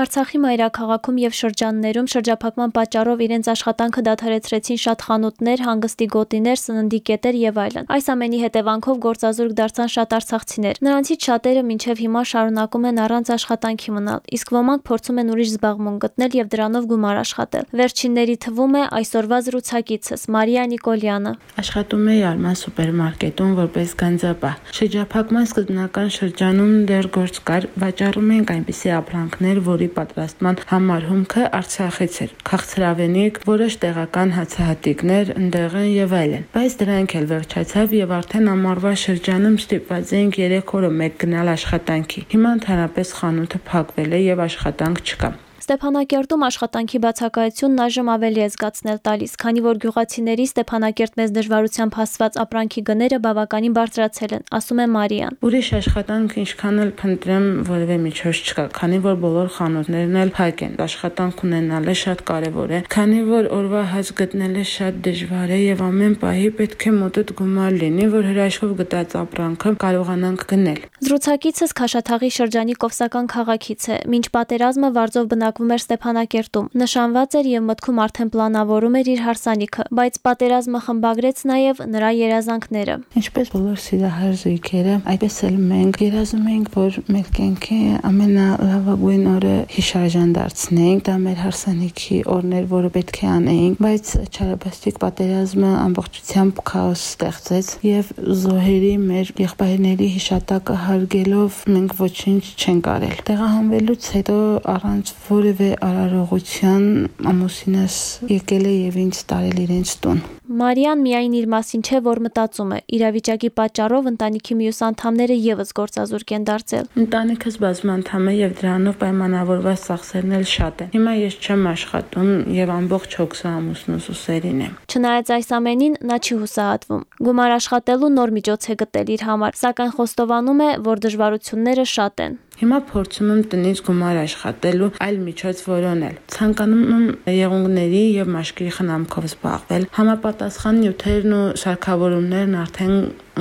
Արցախի մայրաքաղաքում եւ շրջաններում շրջափակման պատճառով իրենց աշխատանքը դադարեցրեցին շատ խանութներ, հանգստի գոտիներ, սննդի կետեր եւ այլն։ Այս ամենի հետևանքով գործազուրկ դարձան շատ արցախցիներ։ Նրանցից շատերը մինչեւ հիմա շարունակում են առանց աշխատանքի մնալ, իսկ ոմանք փորձում են ուրիշ զբաղմունք գտնել եւ դրանով գումար աշխատել։ Վերջինների թվում է այսօրվա զրուցակիցս Մարիա Նիկոլյանը։ Աշխատում էի Արման սուպերմարկետում որպես գանձապահ։ Շրջափակման սկզբնական շրջանում դեռ գործ կար, վաճառում ենք այնպիսի ապրանքներ, որի պատրաստման համար հումքը Արցախից էր։ Քաղցրավենիք, որոշ տեղական հացահատիկներ, ընդեղեն եւ այլն։ Բայց դրանք էլ վերջացավ եւ արդեն ամառվա շրջանում ստիպված էինք 3 օրը մեկ գնալ աշխատանքի։ Հիմա ընդհանրապես խանութը փակվել է եւ աշխատանք չկա։ Ստեփանակերտում աշխատանքի բացակայությունն այժմ ավելի է զգացնել տալիս, քանի որ գյուղացիների Ստեփանակերտ մեծ դժվարությամբ հասված ապրանքի գները բավականին բարձրացել են, ասում է Մարիան։ Ուրիշ աշխատանք ինչքան էլ փնտրեմ, որևէ միջոց չկա, քանի որ բոլոր խանութներն էլ փակ են։ Աշխատանք ունենալը շատ կարևոր է, քանի որ օրվա հաց գտնելը շատ դժվար է եւ ամեն պահի պետք է մոտդ գումար լինի, որ հրաշքով գտած ապրանքը կարողանանք գնել։ Զրուցակիցս Քաշաթաղի շրջանի Կովսական քաղաքից է։ Մինչ պատերազմը Վարձով բնակվում նշանակվում էր Ստեփանակերտում։ Նշանված էր եւ մտքում արդեն պլանավորում էր իր հարսանիքը, բայց պատերազմը խմբագրեց նաեւ նրա երազանքները։ Ինչպես բոլոր սիրահար զույգերը, այդպես էլ մենք երազում ենք, որ մեր կյանքի ամենալավագույն օրը հիշարժան դարձնենք, դա մեր հարսանիքի օրն էր, որը պետք է անեինք, բայց չարաբաստիկ պատերազմը ամբողջությամբ քաոս ստեղծեց եւ զոհերի մեր եղբայրների հիշատակը հարգելով մենք ոչինչ չենք արել։ Տեղահանվելուց հետո առանց որը որևէ արարողության ամուսինս եկել է եւ ինձ տարել իրենց տուն։ Մարիան միայն իր մասին չէ, որ մտածում է։ Իրավիճակի պատճառով ընտանիքի մյուս անդամները եւս գործազուրկ են դարձել։ Ընտանիքս բազմանդամ է եւ դրանով պայմանավորված ծախսերն էլ շատ են։ Հիմա ես չեմ աշխատում եւ ամբողջ հոգսը ամուսնուս ուսերին է։ Չնայած այս ամենին նա չի հուսահատվում։ Գումար աշխատելու նոր միջոց է գտել իր համար, սակայն խոստովանում է, որ դժվարությունները շատ են։ Հիմա փորձում եմ տնից գումար աշխատելու այլ միջոց որոնել։ Ցանկանում եմ եղունգների եւ մաշկի խնամքով զբաղվել։ Համապատասխան նյութերն ու սարքավորումներն արդեն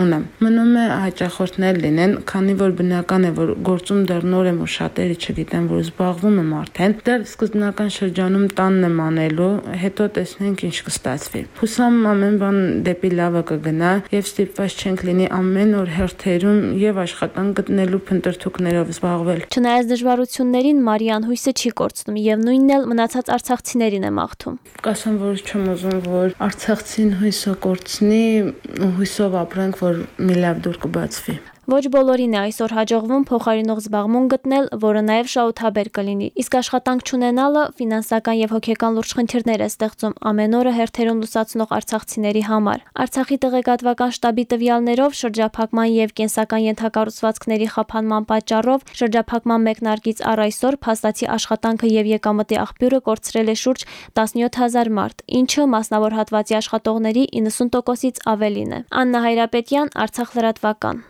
ունեմ։ Մնում է հաճախորդներ լինեն, քանի որ բնական է, որ գործում դեռ նոր եմ ու շատերը չգիտեն, որ զբաղվում եմ արդեն։ Դեռ սկզբնական շրջանում տանն եմ անելու, հետո տեսնենք ինչ կստացվի։ Հուսամ ամեն բան դեպի լավը կգնա եւ ստիպված չենք լինի ամեն օր հերթերում եւ աշխատանք գտնելու փնտրթուքներով զբաղվել։ Չնայած դժվարություններին Մարիան հույսը չի կորցնում եւ նույնն էլ մնացած արցախցիներին է մաղթում։ Կասեմ, որ չեմ ուզում, որ արցախցին հույսը կորցնի, հույսով ապրենք, որ մի լավ դուր կբացվի։ Ոչ բոլորին է այսօր հաջողվում փոխարինող զբաղմունք գտնել, որը նաև շահութաբեր կլինի։ Իսկ աշխատանք չունենալը ֆինանսական եւ հոգեկան լուրջ խնդիրներ է ստեղծում ամեն օրը հերթերում լուսացնող արցախցիների համար։ Արցախի տեղեկատվական շտաբի տվյալներով շրջափակման եւ կենսական ենթակառուցվածքների խափանման պատճառով շրջափակման մեկնարկից առ այսօր փաստացի աշխատանքը եւ եկամտի աղբյուրը կորցրել է շուրջ 17000 մարդ, ինչը մասնավոր հատվածի աշխատողների 90%-ից ավելին է։ Աննա Հայրապետյան, Արցախ լրատվական։